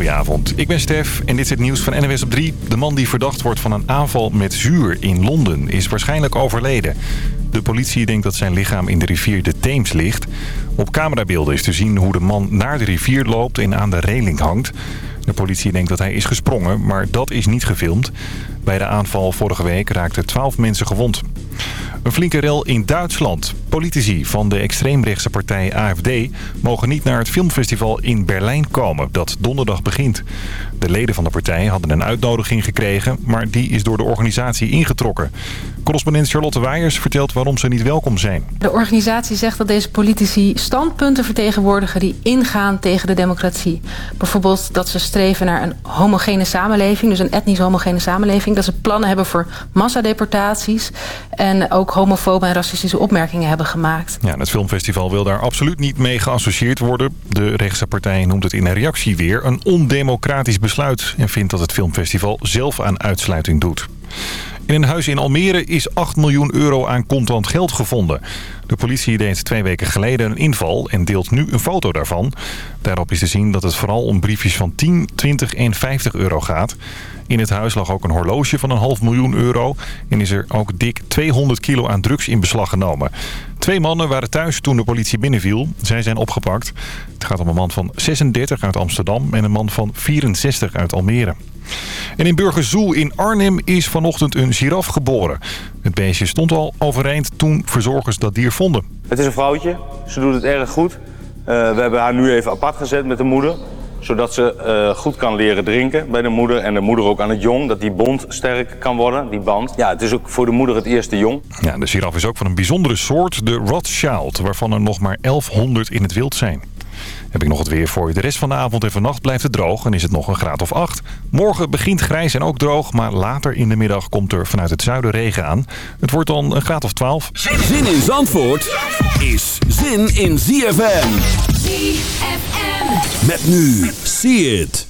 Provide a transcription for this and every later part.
Goedenavond, ik ben Stef en dit is het nieuws van NWS op 3. De man die verdacht wordt van een aanval met zuur in Londen is waarschijnlijk overleden. De politie denkt dat zijn lichaam in de rivier de Theems ligt. Op camerabeelden is te zien hoe de man naar de rivier loopt en aan de reling hangt. De politie denkt dat hij is gesprongen, maar dat is niet gefilmd. Bij de aanval vorige week raakten 12 mensen gewond. Een flinke rel in Duitsland. Politici van de extreemrechtse partij AFD mogen niet naar het filmfestival in Berlijn komen, dat donderdag begint. De leden van de partij hadden een uitnodiging gekregen, maar die is door de organisatie ingetrokken. Correspondent Charlotte Weijers vertelt waarom ze niet welkom zijn. De organisatie zegt dat deze politici standpunten vertegenwoordigen die ingaan tegen de democratie. Bijvoorbeeld dat ze streven naar een homogene samenleving, dus een etnisch homogene samenleving. Dat ze plannen hebben voor massadeportaties en ook homofobe en racistische opmerkingen hebben gemaakt. Ja, het filmfestival wil daar absoluut niet mee geassocieerd worden. De rechtse partij noemt het in een reactie weer een ondemocratisch en vindt dat het filmfestival zelf aan uitsluiting doet. In een huis in Almere is 8 miljoen euro aan contant geld gevonden. De politie deed twee weken geleden een inval en deelt nu een foto daarvan. Daarop is te zien dat het vooral om briefjes van 10, 20 en 50 euro gaat. In het huis lag ook een horloge van een half miljoen euro. En is er ook dik 200 kilo aan drugs in beslag genomen. Twee mannen waren thuis toen de politie binnenviel. Zij zijn opgepakt. Het gaat om een man van 36 uit Amsterdam en een man van 64 uit Almere. En in Burgerzoel in Arnhem is vanochtend een giraf geboren. Het beestje stond al overeind toen verzorgers dat dier vonden. Het is een vrouwtje. Ze doet het erg goed. Uh, we hebben haar nu even apart gezet met de moeder zodat ze uh, goed kan leren drinken bij de moeder. En de moeder ook aan het jong, dat die bond sterk kan worden, die band. Ja, het is ook voor de moeder het eerste jong. Ja, de giraf is ook van een bijzondere soort, de Rothschild, waarvan er nog maar 1100 in het wild zijn. Heb ik nog het weer voor je. De rest van de avond en vannacht blijft het droog en is het nog een graad of 8. Morgen begint grijs en ook droog, maar later in de middag komt er vanuit het zuiden regen aan. Het wordt dan een graad of 12. Zin in Zandvoort is zin in ZFM. ZFM. Met nu, see it.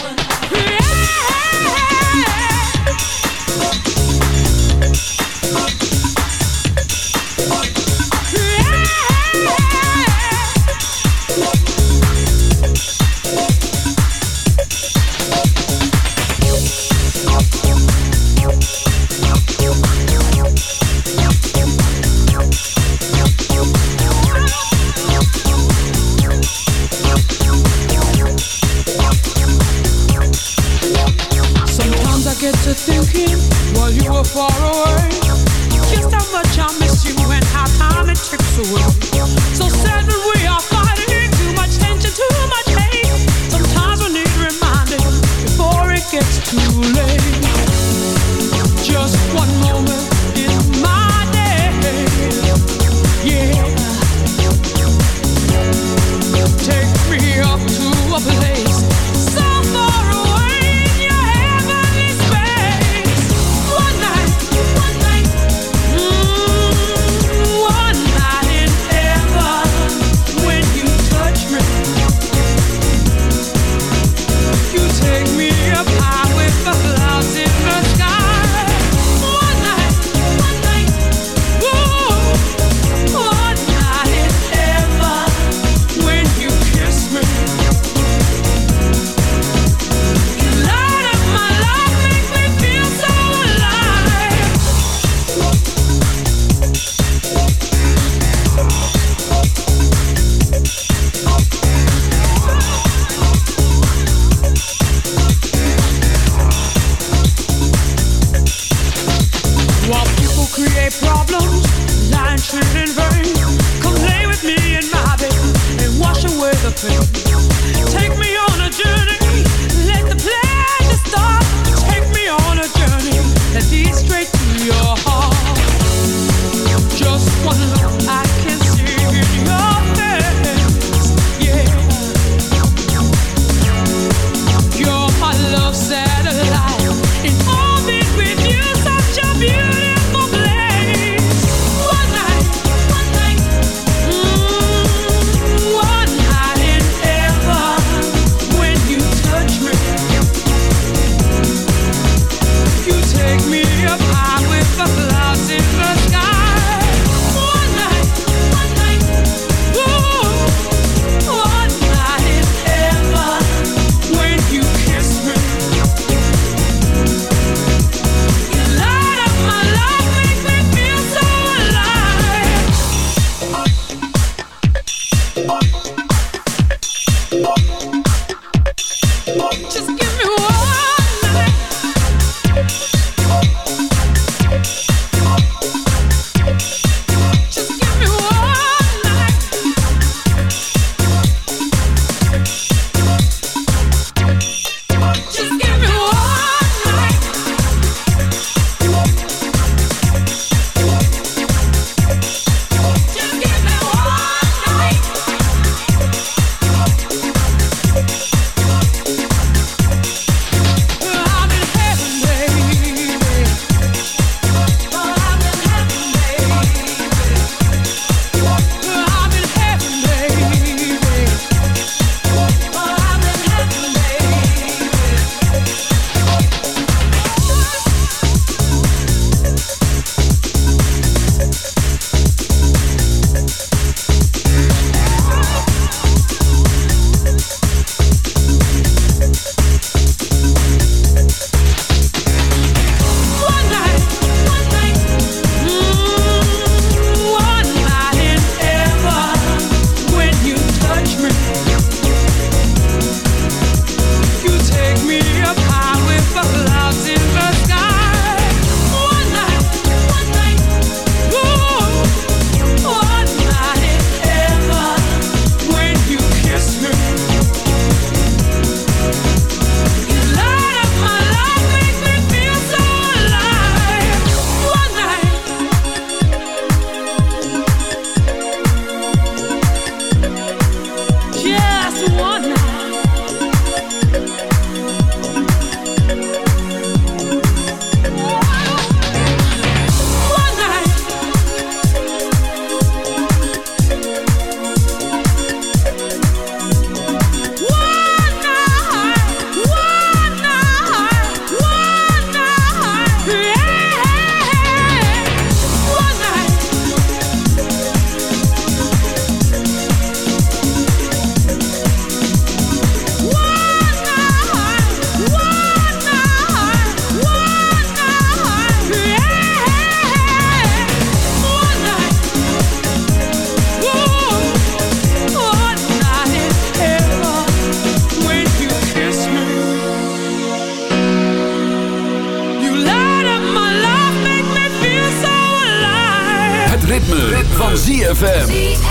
ZFM.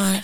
If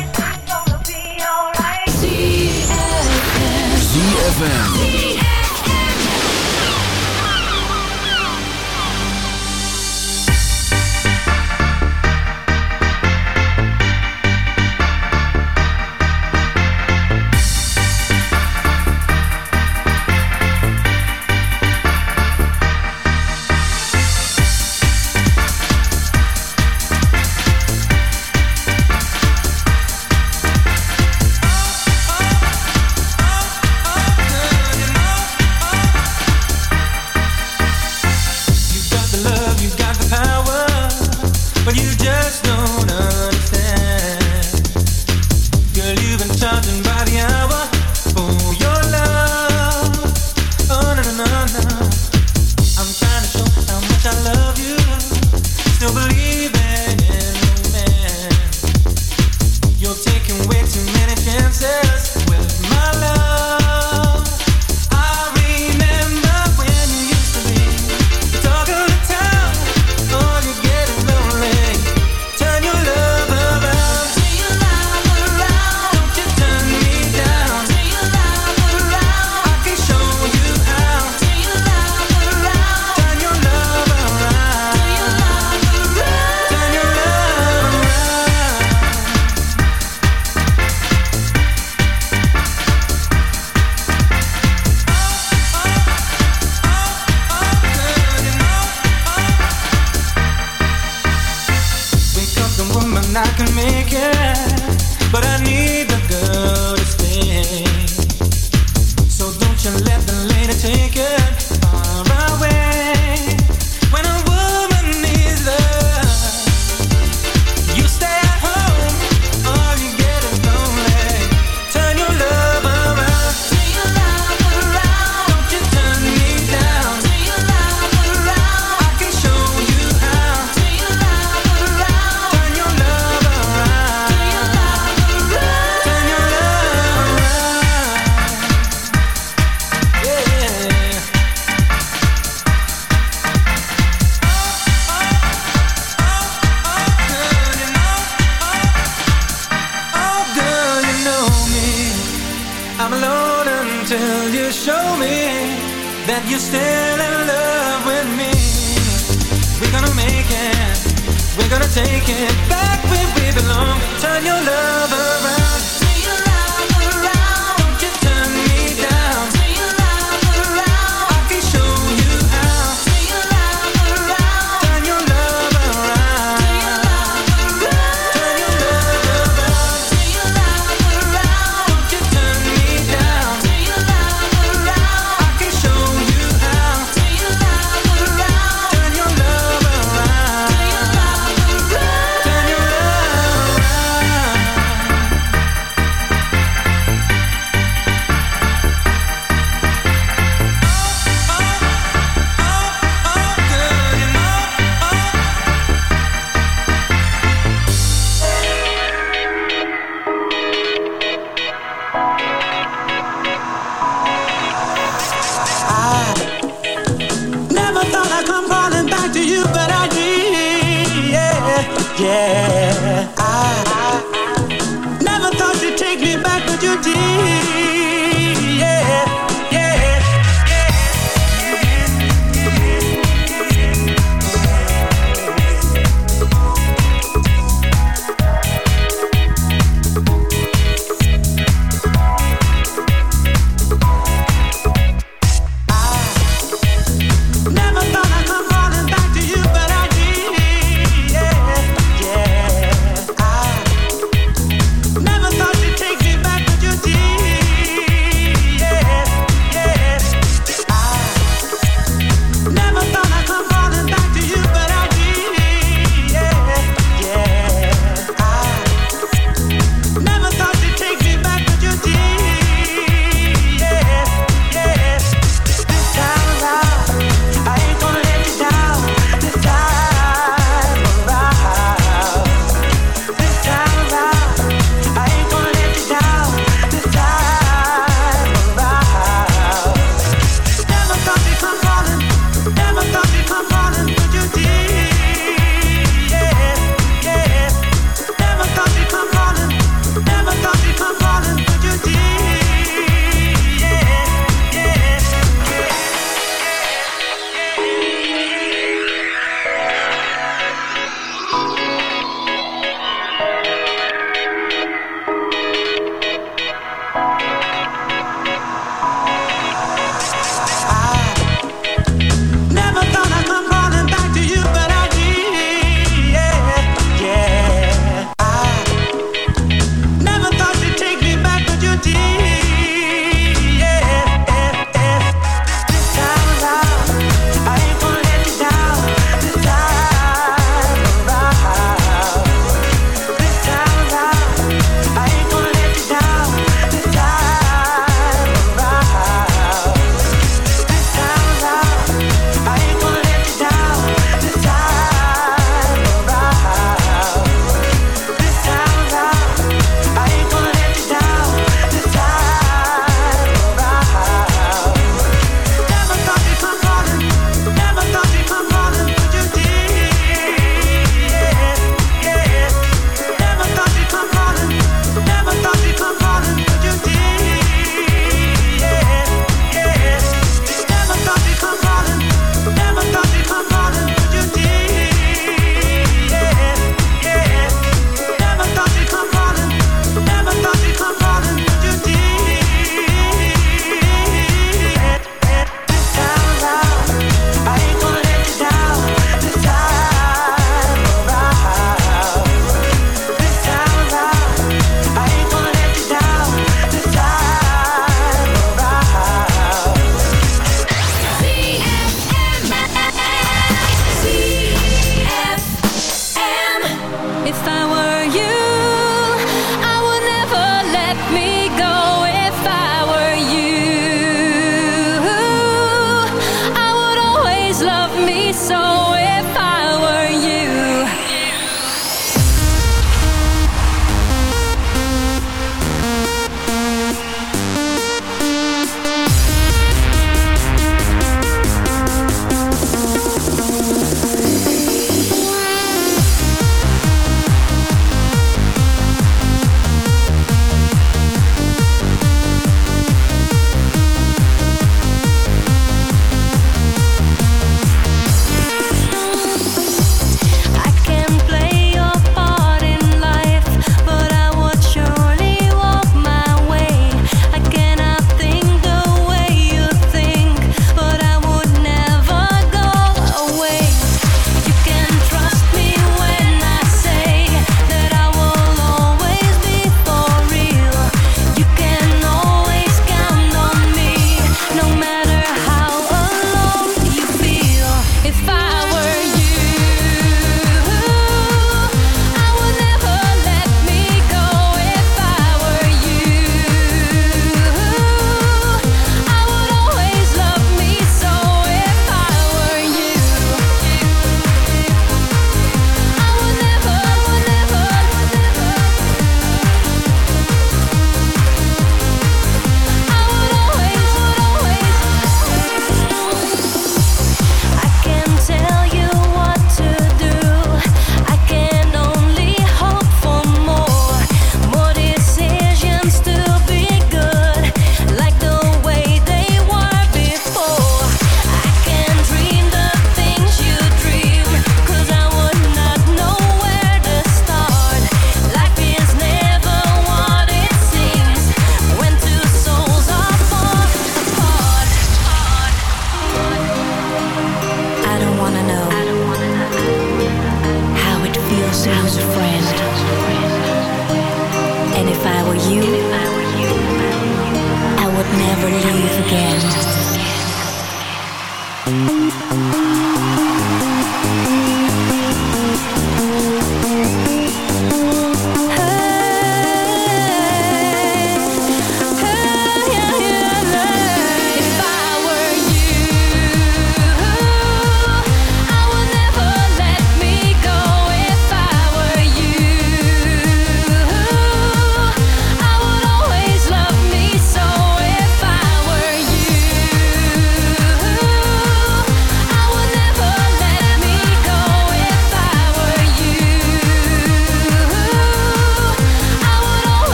ZFM.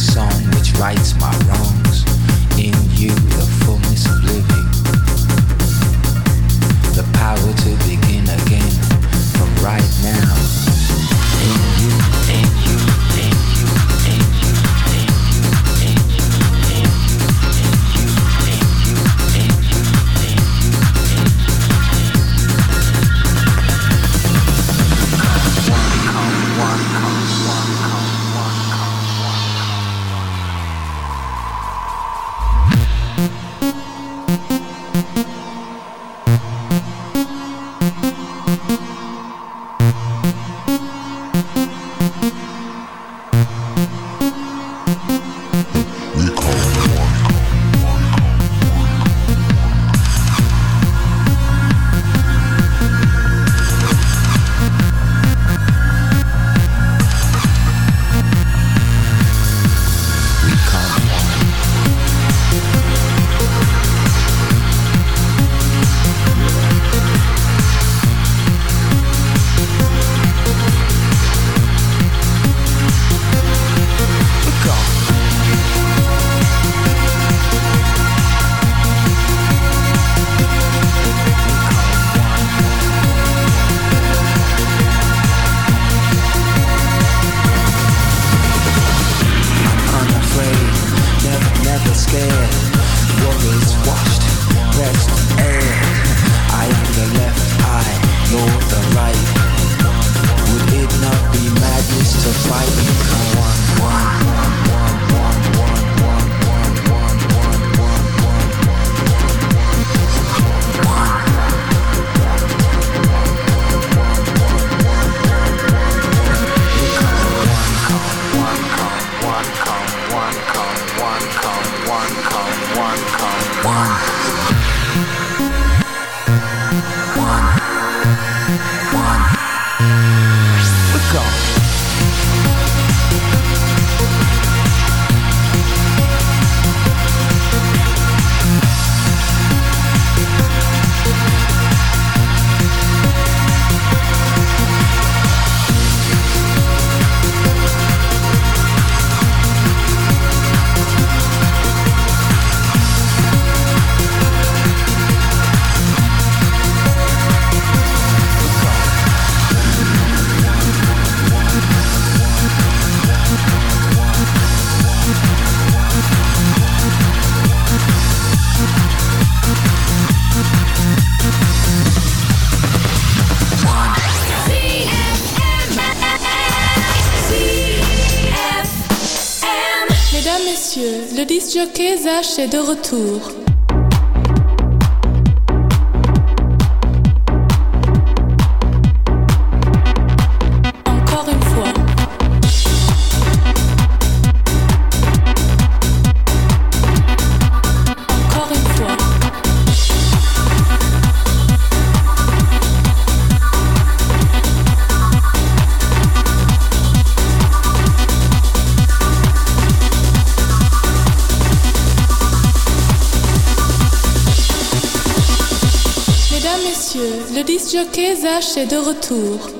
Song which rights my wrongs. In you, the fullness of living. The power to begin again from right now. Messieurs, le disc jockey Zach est de retour. Jockey's H est de retour.